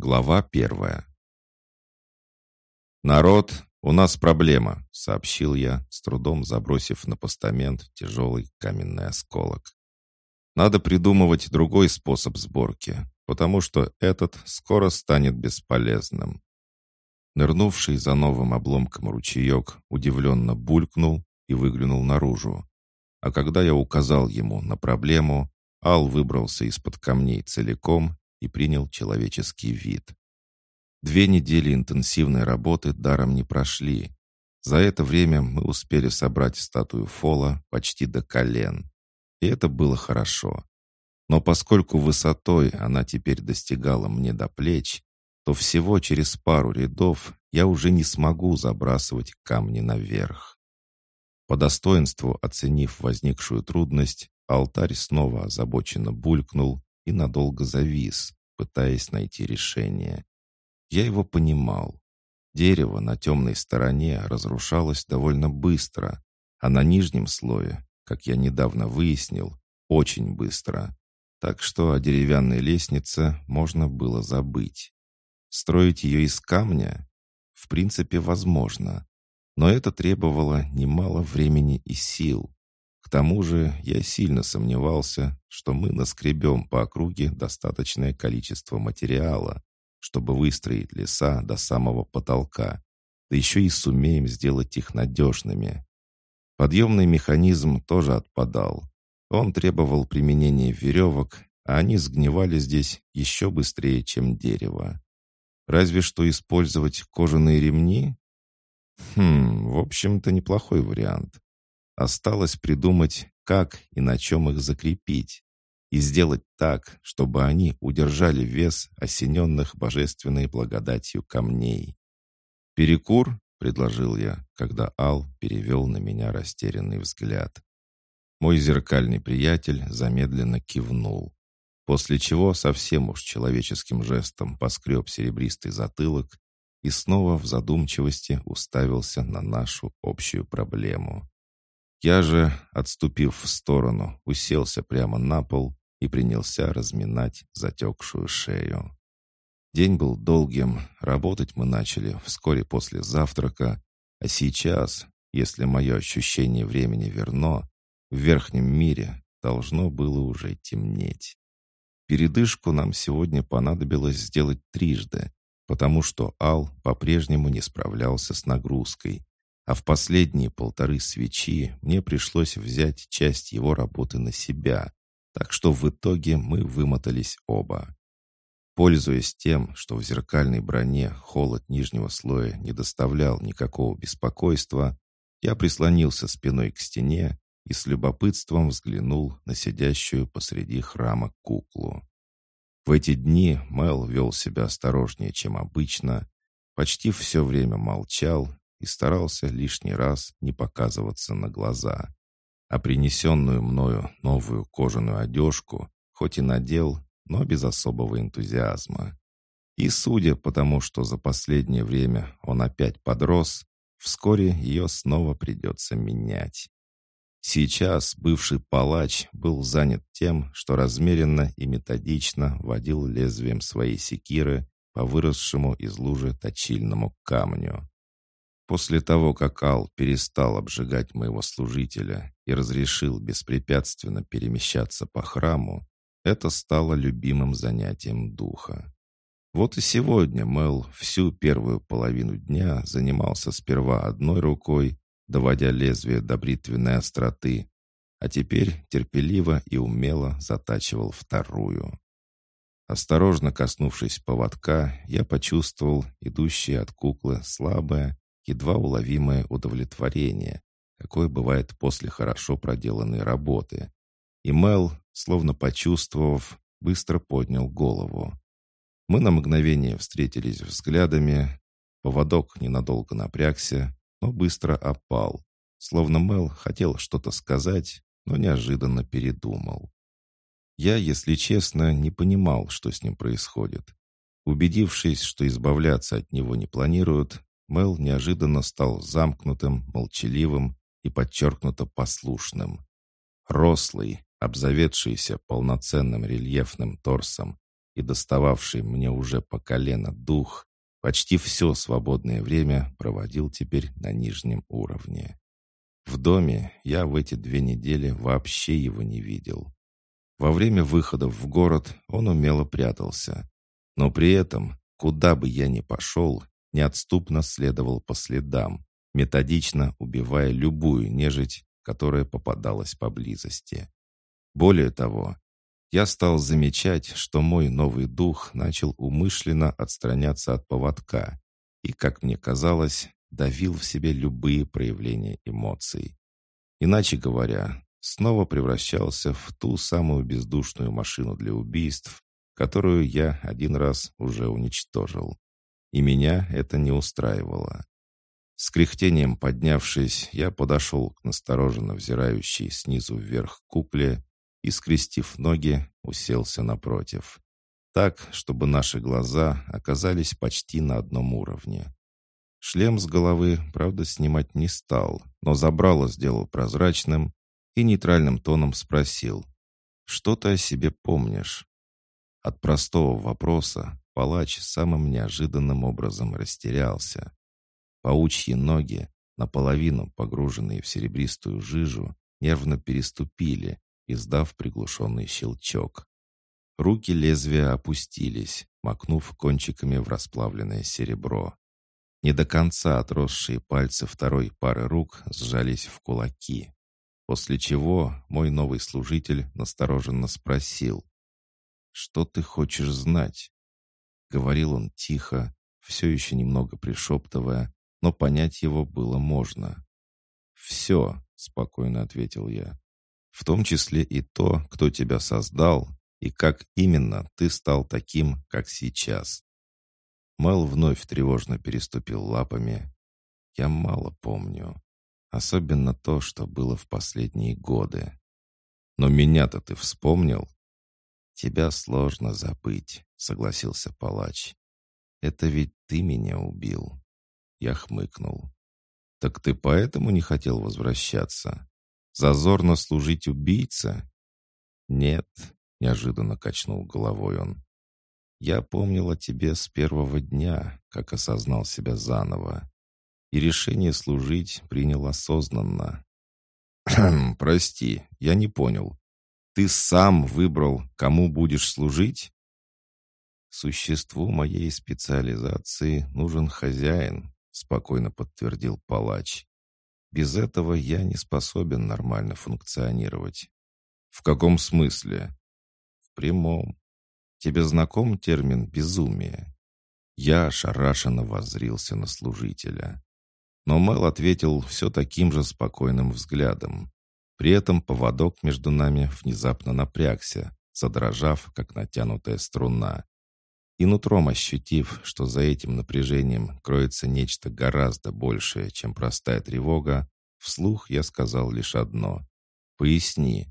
Глава первая. «Народ, у нас проблема», — сообщил я, с трудом забросив на постамент тяжелый каменный осколок. «Надо придумывать другой способ сборки, потому что этот скоро станет бесполезным». Нырнувший за новым обломком ручеек удивленно булькнул и выглянул наружу. А когда я указал ему на проблему, Ал выбрался из-под камней целиком и принял человеческий вид. Две недели интенсивной работы даром не прошли. За это время мы успели собрать статую Фола почти до колен. И это было хорошо. Но поскольку высотой она теперь достигала мне до плеч, то всего через пару рядов я уже не смогу забрасывать камни наверх. По достоинству оценив возникшую трудность, алтарь снова озабоченно булькнул и надолго завис, пытаясь найти решение. Я его понимал. Дерево на темной стороне разрушалось довольно быстро, а на нижнем слое, как я недавно выяснил, очень быстро. Так что о деревянной лестнице можно было забыть. Строить ее из камня? В принципе, возможно. Но это требовало немало времени и сил. К тому же я сильно сомневался, что мы наскребем по округе достаточное количество материала, чтобы выстроить леса до самого потолка, да еще и сумеем сделать их надежными. Подъемный механизм тоже отпадал. Он требовал применения веревок, а они сгнивали здесь еще быстрее, чем дерево. Разве что использовать кожаные ремни? Хм, в общем-то, неплохой вариант. Осталось придумать, как и на чем их закрепить. И сделать так, чтобы они удержали вес осененных божественной благодатью камней. «Перекур?» — предложил я, когда Ал перевел на меня растерянный взгляд. Мой зеркальный приятель замедленно кивнул, после чего совсем уж человеческим жестом поскреб серебристый затылок и снова в задумчивости уставился на нашу общую проблему. Я же, отступив в сторону, уселся прямо на пол и принялся разминать затекшую шею. День был долгим, работать мы начали вскоре после завтрака, а сейчас, если мое ощущение времени верно, в верхнем мире должно было уже темнеть. Передышку нам сегодня понадобилось сделать трижды, потому что Ал по-прежнему не справлялся с нагрузкой, а в последние полторы свечи мне пришлось взять часть его работы на себя, так что в итоге мы вымотались оба. Пользуясь тем, что в зеркальной броне холод нижнего слоя не доставлял никакого беспокойства, я прислонился спиной к стене и с любопытством взглянул на сидящую посреди храма куклу. В эти дни Мэл вел себя осторожнее, чем обычно, почти все время молчал и старался лишний раз не показываться на глаза. А принесенную мною новую кожаную одежку хоть и надел, но без особого энтузиазма. И судя по тому, что за последнее время он опять подрос, вскоре ее снова придется менять. Сейчас бывший палач был занят тем, что размеренно и методично водил лезвием своей секиры по выросшему из лужи точильному камню. После того, как Ал перестал обжигать моего служителя и разрешил беспрепятственно перемещаться по храму, это стало любимым занятием духа. Вот и сегодня Мэл всю первую половину дня занимался сперва одной рукой, доводя лезвие до бритвенной остроты, а теперь терпеливо и умело затачивал вторую. Осторожно коснувшись поводка, я почувствовал идущее от куклы слабое, едва уловимое удовлетворение, какое бывает после хорошо проделанной работы. И Мел, словно почувствовав, быстро поднял голову. Мы на мгновение встретились взглядами. Поводок ненадолго напрягся, но быстро опал, словно Мел хотел что-то сказать, но неожиданно передумал. Я, если честно, не понимал, что с ним происходит. Убедившись, что избавляться от него не планируют, Мел неожиданно стал замкнутым, молчаливым и подчеркнуто послушным. Рослый, обзаведшийся полноценным рельефным торсом и достававший мне уже по колено дух, почти все свободное время проводил теперь на нижнем уровне. В доме я в эти две недели вообще его не видел. Во время выхода в город он умело прятался, но при этом, куда бы я ни пошел, неотступно следовал по следам, методично убивая любую нежить, которая попадалась поблизости. Более того, я стал замечать, что мой новый дух начал умышленно отстраняться от поводка и, как мне казалось, давил в себе любые проявления эмоций. Иначе говоря, снова превращался в ту самую бездушную машину для убийств, которую я один раз уже уничтожил. И меня это не устраивало. С кряхтением поднявшись, я подошел к настороженно взирающей снизу вверх кукле и, скрестив ноги, уселся напротив. Так, чтобы наши глаза оказались почти на одном уровне. Шлем с головы, правда, снимать не стал, но забрало сделал прозрачным и нейтральным тоном спросил. «Что ты о себе помнишь?» От простого вопроса палач самым неожиданным образом растерялся. Паучьи ноги, наполовину погруженные в серебристую жижу, нервно переступили, издав приглушенный щелчок. Руки лезвия опустились, макнув кончиками в расплавленное серебро. Не до конца отросшие пальцы второй пары рук сжались в кулаки. После чего мой новый служитель настороженно спросил. «Что ты хочешь знать?» Говорил он тихо, все еще немного пришептывая, но понять его было можно. «Все», — спокойно ответил я, — «в том числе и то, кто тебя создал, и как именно ты стал таким, как сейчас». Мэл вновь тревожно переступил лапами. «Я мало помню. Особенно то, что было в последние годы. Но меня-то ты вспомнил?» «Тебя сложно забыть», — согласился палач. «Это ведь ты меня убил». Я хмыкнул. «Так ты поэтому не хотел возвращаться? Зазорно служить убийце?» «Нет», — неожиданно качнул головой он. Я помнил о тебе с первого дня, как осознал себя заново. И решение служить принял осознанно. «Прости, я не понял. Ты сам выбрал, кому будешь служить?» «Существу моей специализации нужен хозяин», — спокойно подтвердил палач. «Без этого я не способен нормально функционировать». «В каком смысле?» «В прямом. Тебе знаком термин «безумие»?» Я ошарашенно воззрился на служителя. Но Мэл ответил все таким же спокойным взглядом. При этом поводок между нами внезапно напрягся, задрожав, как натянутая струна. И нутром ощутив, что за этим напряжением кроется нечто гораздо большее, чем простая тревога, вслух я сказал лишь одно «Поясни».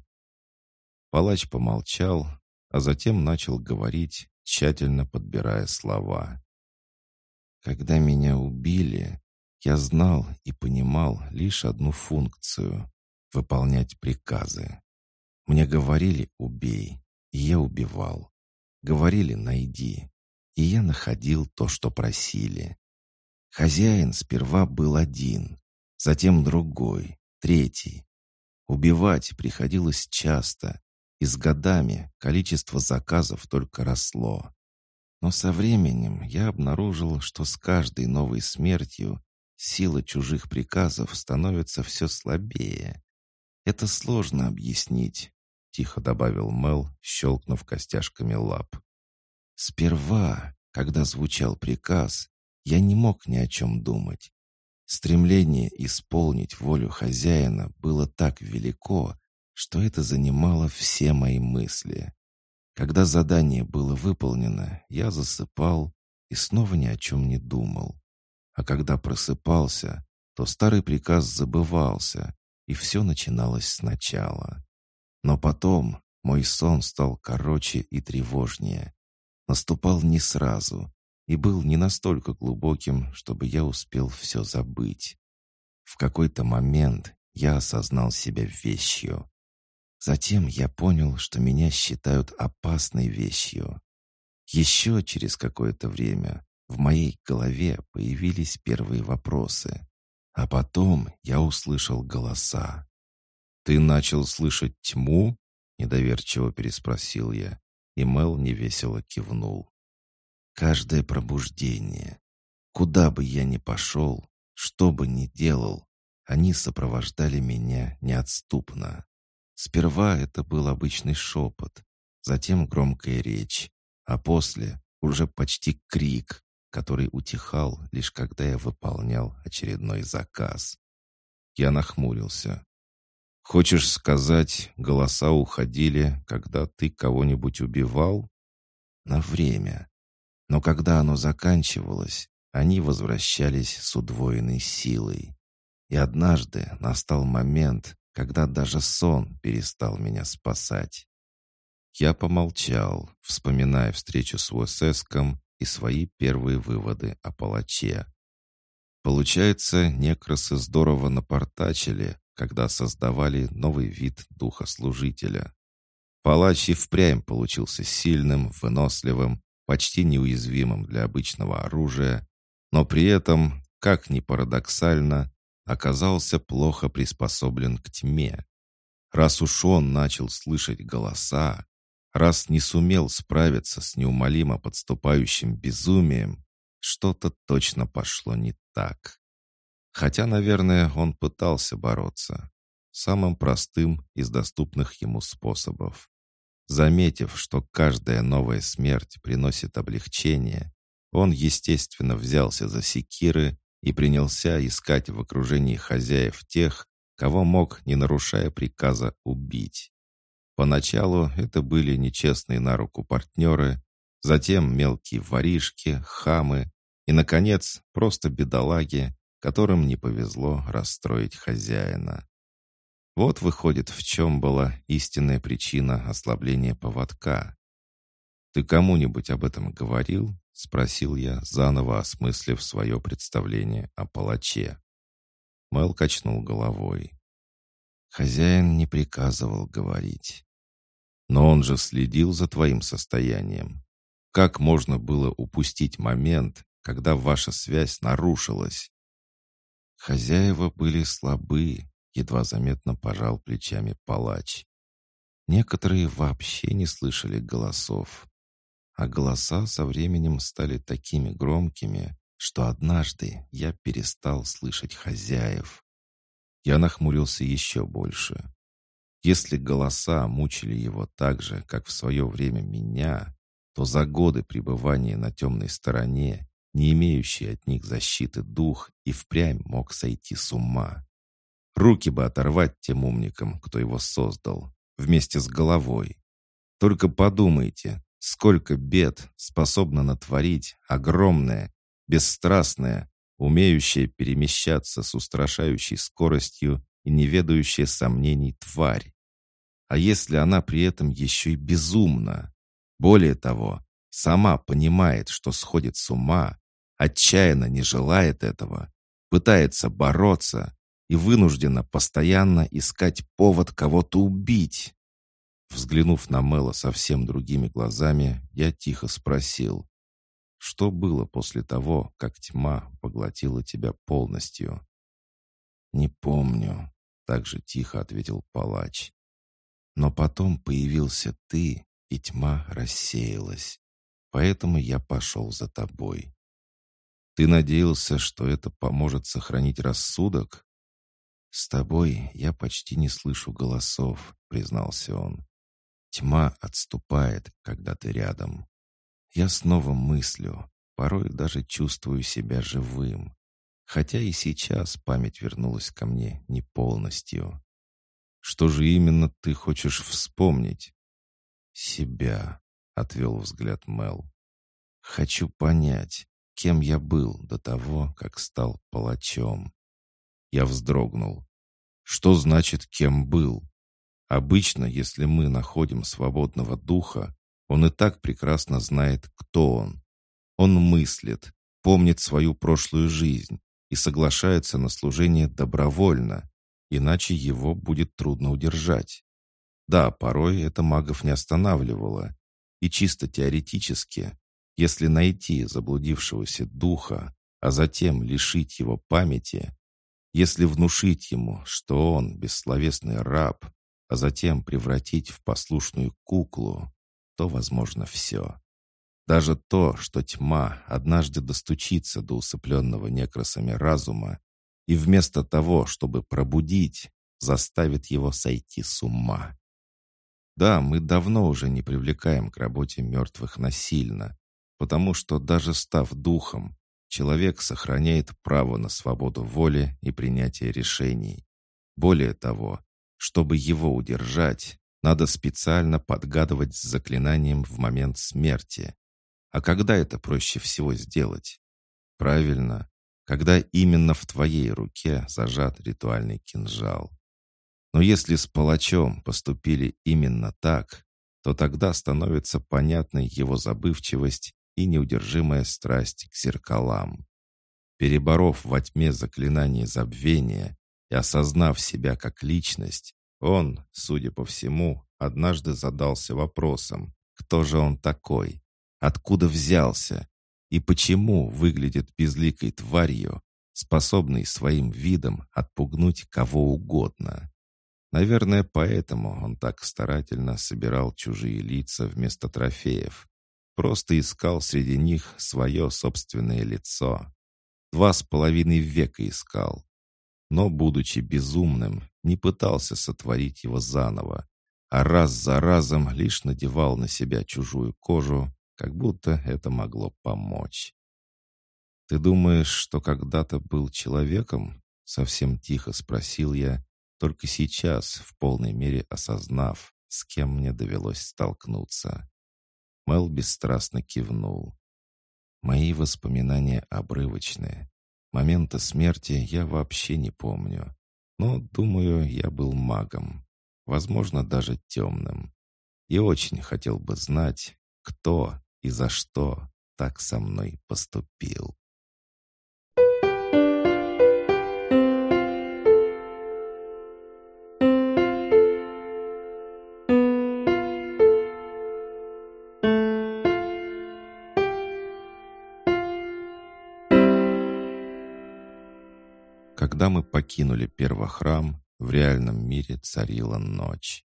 Палач помолчал, а затем начал говорить, тщательно подбирая слова. «Когда меня убили, я знал и понимал лишь одну функцию — выполнять приказы. Мне говорили «убей», и я убивал. Говорили «найди», и я находил то, что просили. Хозяин сперва был один, затем другой, третий. Убивать приходилось часто, и с годами количество заказов только росло. Но со временем я обнаружил, что с каждой новой смертью сила чужих приказов становится все слабее. Это сложно объяснить, тихо добавил Мел, щелкнув костяшками лап. Сперва, когда звучал приказ, я не мог ни о чем думать. Стремление исполнить волю хозяина было так велико, что это занимало все мои мысли. Когда задание было выполнено, я засыпал и снова ни о чем не думал. А когда просыпался, то старый приказ забывался, и все начиналось сначала. Но потом мой сон стал короче и тревожнее. Наступал не сразу и был не настолько глубоким, чтобы я успел все забыть. В какой-то момент я осознал себя вещью. Затем я понял, что меня считают опасной вещью. Еще через какое-то время в моей голове появились первые вопросы. А потом я услышал голоса. «Ты начал слышать тьму?» — недоверчиво переспросил я, и Мел невесело кивнул. «Каждое пробуждение, куда бы я ни пошел, что бы ни делал, они сопровождали меня неотступно. Сперва это был обычный шепот, затем громкая речь, а после уже почти крик, который утихал, лишь когда я выполнял очередной заказ. Я нахмурился. «Хочешь сказать, голоса уходили, когда ты кого-нибудь убивал?» «На время. Но когда оно заканчивалось, они возвращались с удвоенной силой. И однажды настал момент, когда даже сон перестал меня спасать. Я помолчал, вспоминая встречу с Уэсэском и свои первые выводы о палаче. Получается, некросы здорово напортачили, когда создавали новый вид духослужителя. Палач и впрямь получился сильным, выносливым, почти неуязвимым для обычного оружия, но при этом, как ни парадоксально, оказался плохо приспособлен к тьме. Раз уж он начал слышать голоса, раз не сумел справиться с неумолимо подступающим безумием, что-то точно пошло не так. Хотя, наверное, он пытался бороться. Самым простым из доступных ему способов. Заметив, что каждая новая смерть приносит облегчение, он, естественно, взялся за секиры и принялся искать в окружении хозяев тех, кого мог, не нарушая приказа, убить. Поначалу это были нечестные на руку партнеры, затем мелкие воришки, хамы и, наконец, просто бедолаги, которым не повезло расстроить хозяина. Вот выходит, в чем была истинная причина ослабления поводка. «Ты кому-нибудь об этом говорил?» — спросил я, заново осмыслив свое представление о палаче. Мэл качнул головой. Хозяин не приказывал говорить. Но он же следил за твоим состоянием. Как можно было упустить момент, когда ваша связь нарушилась? Хозяева были слабы, едва заметно пожал плечами палач. Некоторые вообще не слышали голосов. А голоса со временем стали такими громкими, что однажды я перестал слышать хозяев. Я нахмурился еще больше. Если голоса мучили его так же, как в свое время меня, то за годы пребывания на темной стороне, не имеющий от них защиты дух, и впрямь мог сойти с ума. Руки бы оторвать тем умникам, кто его создал, вместе с головой. Только подумайте, сколько бед способно натворить огромное, бесстрастное, умеющее перемещаться с устрашающей скоростью и не ведающая сомнений тварь. А если она при этом еще и безумна? Более того, сама понимает, что сходит с ума, отчаянно не желает этого, пытается бороться и вынуждена постоянно искать повод кого-то убить. Взглянув на Мэла совсем другими глазами, я тихо спросил, что было после того, как тьма поглотила тебя полностью? «Не помню», так же тихо ответил палач. Но потом появился ты, и тьма рассеялась. Поэтому я пошел за тобой. Ты надеялся, что это поможет сохранить рассудок? С тобой я почти не слышу голосов, признался он. Тьма отступает, когда ты рядом. Я снова мыслю, порой даже чувствую себя живым. Хотя и сейчас память вернулась ко мне не полностью. Что же именно ты хочешь вспомнить? Себя, отвел взгляд Мел. Хочу понять, кем я был до того, как стал палачом. Я вздрогнул. Что значит «кем был»? Обычно, если мы находим свободного духа, он и так прекрасно знает, кто он. Он мыслит, помнит свою прошлую жизнь, и соглашается на служение добровольно, иначе его будет трудно удержать. Да, порой это магов не останавливало. И чисто теоретически, если найти заблудившегося духа, а затем лишить его памяти, если внушить ему, что он бессловесный раб, а затем превратить в послушную куклу, то возможно все. Даже то, что тьма однажды достучится до усыпленного некросами разума и вместо того, чтобы пробудить, заставит его сойти с ума. Да, мы давно уже не привлекаем к работе мертвых насильно, потому что даже став духом, человек сохраняет право на свободу воли и принятие решений. Более того, чтобы его удержать, надо специально подгадывать с заклинанием в момент смерти. А когда это проще всего сделать? Правильно, когда именно в твоей руке зажат ритуальный кинжал. Но если с палачом поступили именно так, то тогда становится понятной его забывчивость и неудержимая страсть к зеркалам. Переборов во тьме заклинание забвения и осознав себя как личность, он, судя по всему, однажды задался вопросом, кто же он такой, откуда взялся и почему выглядит безликой тварью, способной своим видом отпугнуть кого угодно. Наверное, поэтому он так старательно собирал чужие лица вместо трофеев. Просто искал среди них свое собственное лицо. Два с половиной века искал. Но, будучи безумным, не пытался сотворить его заново, а раз за разом лишь надевал на себя чужую кожу, как будто это могло помочь. «Ты думаешь, что когда-то был человеком?» — совсем тихо спросил я, только сейчас, в полной мере осознав, с кем мне довелось столкнуться. Мел бесстрастно кивнул. Мои воспоминания обрывочные. Момента смерти я вообще не помню. Но, думаю, я был магом. Возможно, даже темным. И очень хотел бы знать, кто и за что так со мной поступил. Когда мы покинули первохрам, в реальном мире царила ночь.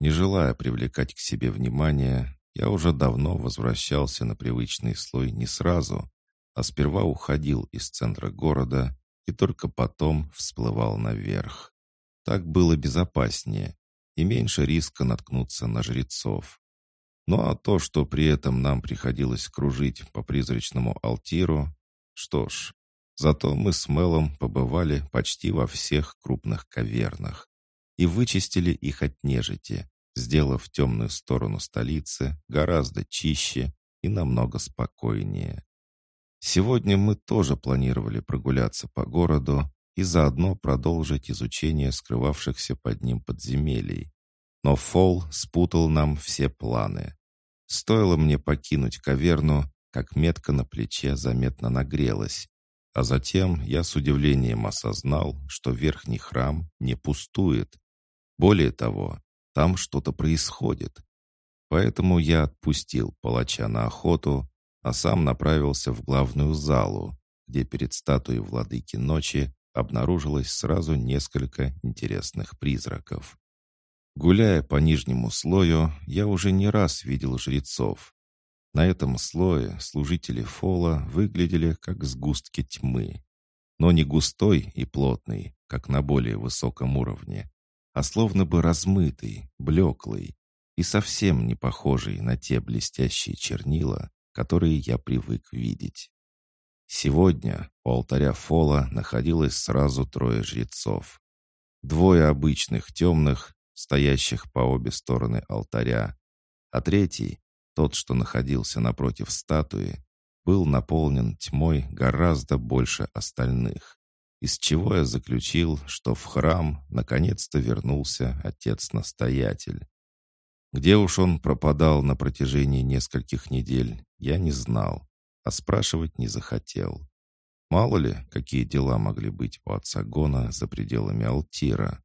Не желая привлекать к себе внимание, я уже давно возвращался на привычный слой не сразу, а сперва уходил из центра города и только потом всплывал наверх. Так было безопаснее и меньше риска наткнуться на жрецов. Ну а то, что при этом нам приходилось кружить по призрачному алтиру, что ж, Зато мы с Мелом побывали почти во всех крупных кавернах и вычистили их от нежити, сделав темную сторону столицы гораздо чище и намного спокойнее. Сегодня мы тоже планировали прогуляться по городу и заодно продолжить изучение скрывавшихся под ним подземелий. Но Фол спутал нам все планы. Стоило мне покинуть каверну, как метка на плече заметно нагрелась, а затем я с удивлением осознал, что верхний храм не пустует. Более того, там что-то происходит. Поэтому я отпустил палача на охоту, а сам направился в главную залу, где перед статуей владыки ночи обнаружилось сразу несколько интересных призраков. Гуляя по нижнему слою, я уже не раз видел жрецов, на этом слое служители фола выглядели как сгустки тьмы, но не густой и плотный, как на более высоком уровне, а словно бы размытый, блеклый и совсем не похожий на те блестящие чернила, которые я привык видеть. Сегодня у алтаря фола находилось сразу трое жрецов. Двое обычных темных, стоящих по обе стороны алтаря, а третий тот, что находился напротив статуи, был наполнен тьмой гораздо больше остальных, из чего я заключил, что в храм наконец-то вернулся отец-настоятель. Где уж он пропадал на протяжении нескольких недель, я не знал, а спрашивать не захотел. Мало ли, какие дела могли быть у отца Гона за пределами Алтира.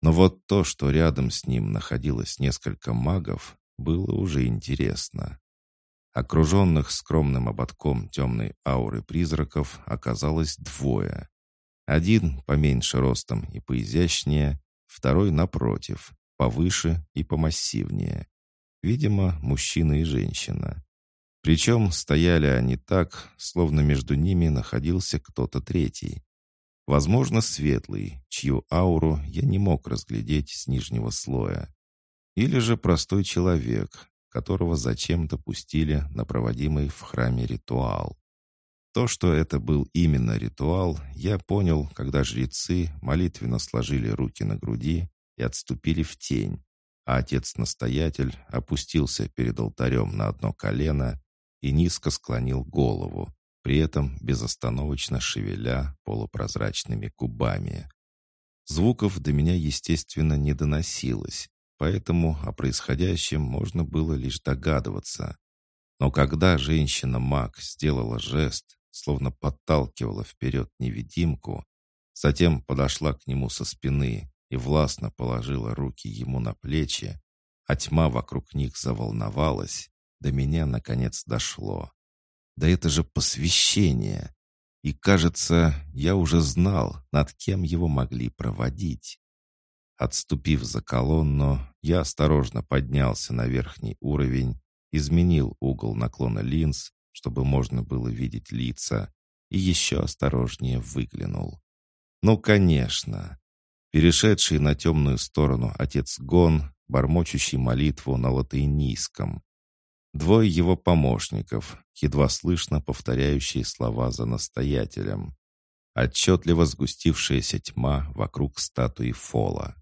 Но вот то, что рядом с ним находилось несколько магов, было уже интересно. Окруженных скромным ободком темной ауры призраков оказалось двое. Один поменьше ростом и поизящнее, второй напротив, повыше и помассивнее. Видимо, мужчина и женщина. Причем стояли они так, словно между ними находился кто-то третий. Возможно, светлый, чью ауру я не мог разглядеть с нижнего слоя. Или же простой человек, которого зачем-то пустили на проводимый в храме ритуал. То, что это был именно ритуал, я понял, когда жрецы молитвенно сложили руки на груди и отступили в тень, а отец-настоятель опустился перед алтарем на одно колено и низко склонил голову, при этом безостановочно шевеля полупрозрачными губами. Звуков до меня, естественно, не доносилось, поэтому о происходящем можно было лишь догадываться. Но когда женщина-маг сделала жест, словно подталкивала вперед невидимку, затем подошла к нему со спины и властно положила руки ему на плечи, а тьма вокруг них заволновалась, до меня наконец дошло. Да это же посвящение! И, кажется, я уже знал, над кем его могли проводить. Отступив за колонну, я осторожно поднялся на верхний уровень, изменил угол наклона линз, чтобы можно было видеть лица, и еще осторожнее выглянул. Ну, конечно. Перешедший на темную сторону отец Гон, бормочущий молитву на латынийском. Двое его помощников, едва слышно повторяющие слова за настоятелем. Отчетливо сгустившаяся тьма вокруг статуи Фола.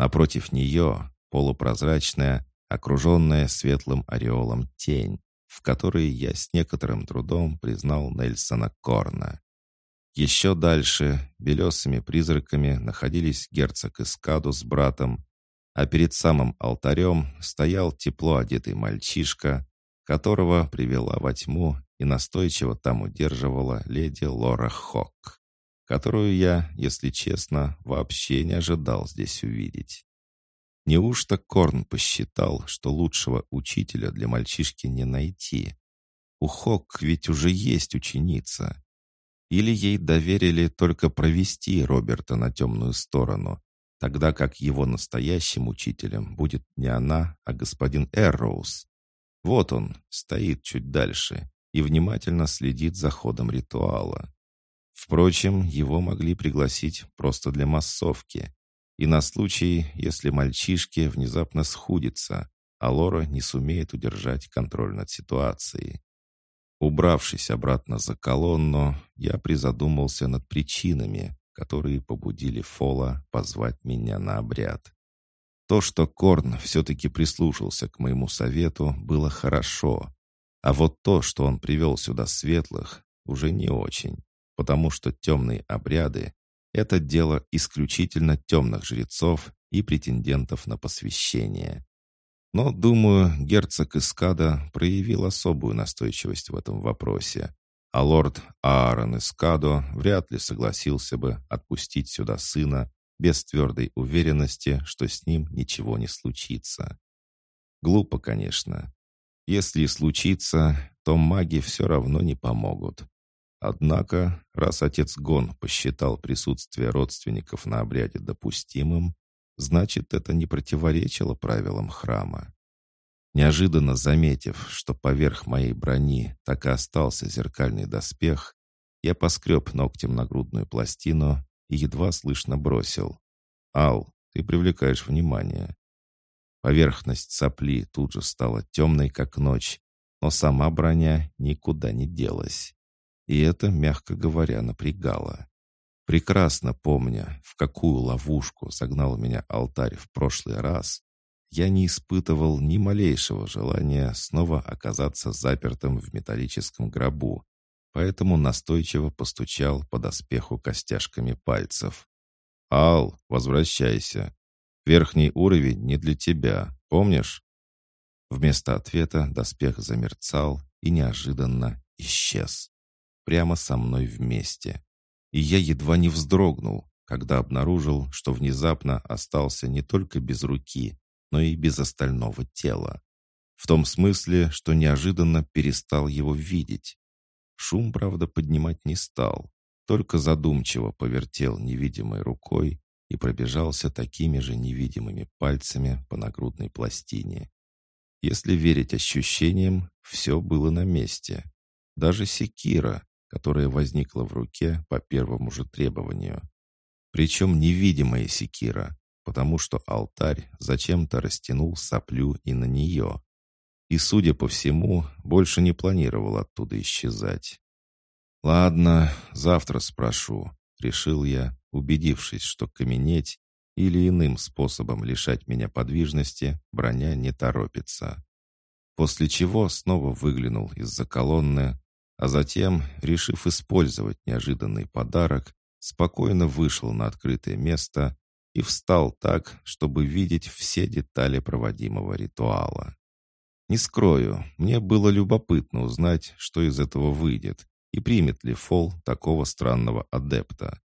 Напротив нее полупрозрачная, окруженная светлым ореолом тень, в которой я с некоторым трудом признал Нельсона Корна. Еще дальше белесыми призраками находились герцог Искаду с братом, а перед самым алтарем стоял тепло одетый мальчишка, которого привела во тьму и настойчиво там удерживала леди Лора Хок, которую я, если честно, вообще не ожидал здесь увидеть. Неужто Корн посчитал, что лучшего учителя для мальчишки не найти? У Хок ведь уже есть ученица. Или ей доверили только провести Роберта на темную сторону, тогда как его настоящим учителем будет не она, а господин Эрроуз, вот он, стоит чуть дальше и внимательно следит за ходом ритуала. Впрочем, его могли пригласить просто для массовки. И на случай, если мальчишки внезапно схудится, а Лора не сумеет удержать контроль над ситуацией. Убравшись обратно за колонну, я призадумался над причинами, которые побудили Фола позвать меня на обряд. То, что Корн все-таки прислушался к моему совету, было хорошо. А вот то, что он привел сюда светлых, уже не очень, потому что темные обряды — это дело исключительно темных жрецов и претендентов на посвящение. Но, думаю, герцог Искада проявил особую настойчивость в этом вопросе, а лорд Аарон Искадо вряд ли согласился бы отпустить сюда сына без твердой уверенности, что с ним ничего не случится. Глупо, конечно. Если и случится, то маги все равно не помогут. Однако, раз отец Гон посчитал присутствие родственников на обряде допустимым, значит, это не противоречило правилам храма. Неожиданно заметив, что поверх моей брони так и остался зеркальный доспех, я поскреб ногтем на грудную пластину и едва слышно бросил. «Ал, ты привлекаешь внимание». Поверхность сопли тут же стала темной, как ночь, но сама броня никуда не делась. И это, мягко говоря, напрягало. Прекрасно помня, в какую ловушку загнал меня алтарь в прошлый раз, я не испытывал ни малейшего желания снова оказаться запертым в металлическом гробу, поэтому настойчиво постучал по доспеху костяшками пальцев. «Ал, возвращайся. Верхний уровень не для тебя, помнишь?» Вместо ответа доспех замерцал и неожиданно исчез. Прямо со мной вместе. И я едва не вздрогнул, когда обнаружил, что внезапно остался не только без руки, но и без остального тела. В том смысле, что неожиданно перестал его видеть. Шум, правда, поднимать не стал, только задумчиво повертел невидимой рукой и пробежался такими же невидимыми пальцами по нагрудной пластине. Если верить ощущениям, все было на месте. Даже секира, которая возникла в руке по первому же требованию. Причем невидимая секира, потому что алтарь зачем-то растянул соплю и на нее. И, судя по всему, больше не планировал оттуда исчезать. «Ладно, завтра спрошу», — решил я, убедившись, что каменеть или иным способом лишать меня подвижности броня не торопится. После чего снова выглянул из-за колонны, а затем, решив использовать неожиданный подарок, спокойно вышел на открытое место и встал так, чтобы видеть все детали проводимого ритуала. Не скрою, мне было любопытно узнать, что из этого выйдет, и примет ли Фол такого странного адепта.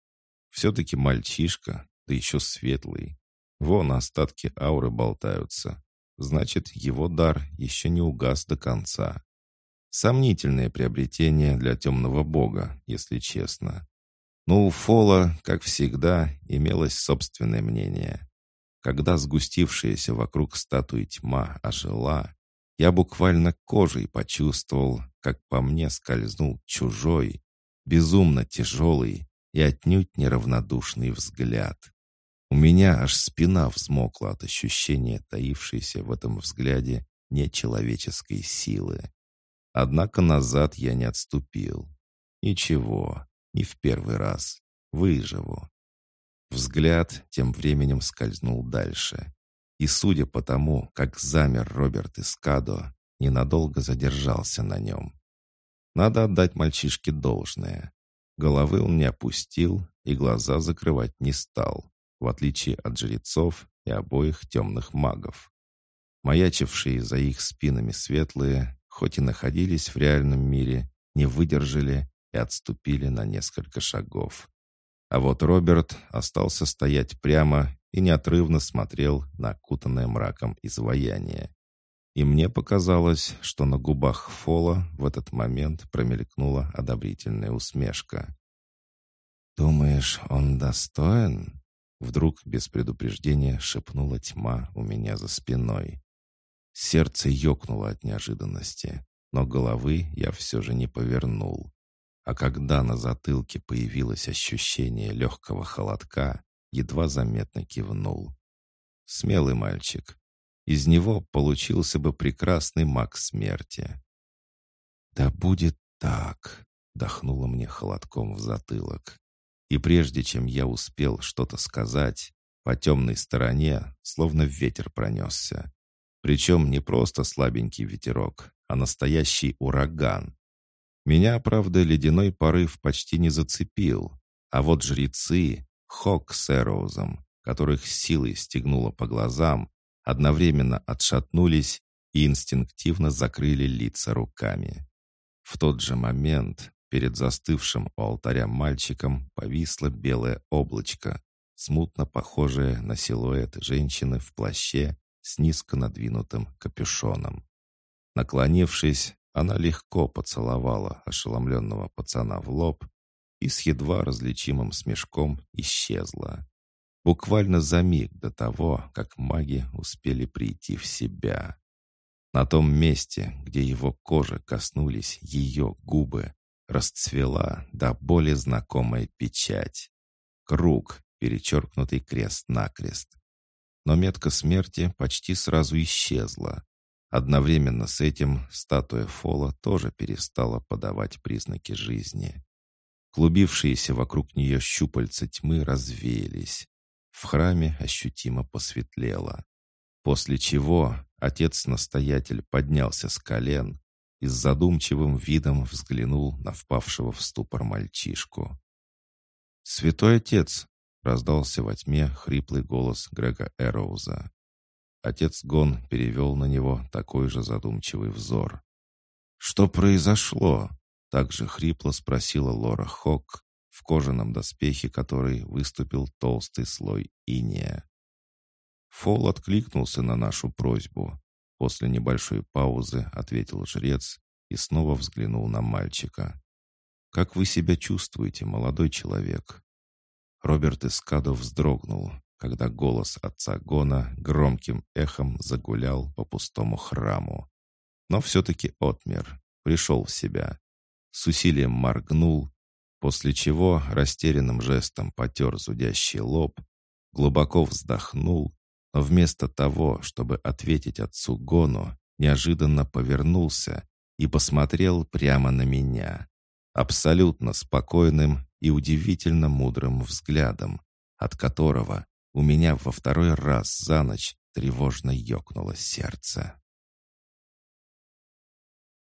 Все-таки мальчишка, да еще светлый. Вон остатки ауры болтаются. Значит, его дар еще не угас до конца. Сомнительное приобретение для темного бога, если честно. Но у Фола, как всегда, имелось собственное мнение. Когда сгустившаяся вокруг статуи тьма ожила, я буквально кожей почувствовал, как по мне скользнул чужой, безумно тяжелый и отнюдь неравнодушный взгляд. У меня аж спина взмокла от ощущения таившейся в этом взгляде нечеловеческой силы. Однако назад я не отступил. Ничего, не в первый раз. Выживу. Взгляд тем временем скользнул дальше. И судя по тому, как замер Роберт Искадо, ненадолго задержался на нем. Надо отдать мальчишке должное. Головы он не опустил и глаза закрывать не стал, в отличие от жрецов и обоих темных магов. Маячившие за их спинами светлые, хоть и находились в реальном мире, не выдержали и отступили на несколько шагов. А вот Роберт остался стоять прямо и неотрывно смотрел на окутанное мраком изваяние. И мне показалось, что на губах Фола в этот момент промелькнула одобрительная усмешка. «Думаешь, он достоин?» Вдруг без предупреждения шепнула тьма у меня за спиной. Сердце ёкнуло от неожиданности, но головы я все же не повернул. А когда на затылке появилось ощущение легкого холодка, едва заметно кивнул. Смелый мальчик. Из него получился бы прекрасный маг смерти. «Да будет так», — дохнуло мне холодком в затылок. И прежде чем я успел что-то сказать, по темной стороне словно ветер пронесся. Причем не просто слабенький ветерок, а настоящий ураган, меня, правда, ледяной порыв почти не зацепил, а вот жрецы, Хок с Эроузом, которых силой стегнуло по глазам, одновременно отшатнулись и инстинктивно закрыли лица руками. В тот же момент перед застывшим у алтаря мальчиком повисло белое облачко, смутно похожее на силуэт женщины в плаще с низко надвинутым капюшоном. Наклонившись, она легко поцеловала ошеломленного пацана в лоб и с едва различимым смешком исчезла. Буквально за миг до того, как маги успели прийти в себя. На том месте, где его кожи коснулись ее губы, расцвела до боли знакомая печать. Круг, перечеркнутый крест-накрест. Но метка смерти почти сразу исчезла, Одновременно с этим статуя Фола тоже перестала подавать признаки жизни. Клубившиеся вокруг нее щупальца тьмы развеялись. В храме ощутимо посветлело. После чего отец-настоятель поднялся с колен и с задумчивым видом взглянул на впавшего в ступор мальчишку. «Святой отец!» — раздался во тьме хриплый голос Грега Эроуза. Отец Гон перевел на него такой же задумчивый взор. «Что произошло?» — также хрипло спросила Лора Хок, в кожаном доспехе которой выступил толстый слой иния. Фол откликнулся на нашу просьбу. После небольшой паузы ответил жрец и снова взглянул на мальчика. «Как вы себя чувствуете, молодой человек?» Роберт Искадо вздрогнул, когда голос отца Гона громким эхом загулял по пустому храму. Но все-таки отмер, пришел в себя. С усилием моргнул, после чего растерянным жестом потер зудящий лоб, глубоко вздохнул, но вместо того, чтобы ответить отцу Гону, неожиданно повернулся и посмотрел прямо на меня, абсолютно спокойным и удивительно мудрым взглядом, от которого у меня во второй раз за ночь тревожно ёкнуло сердце.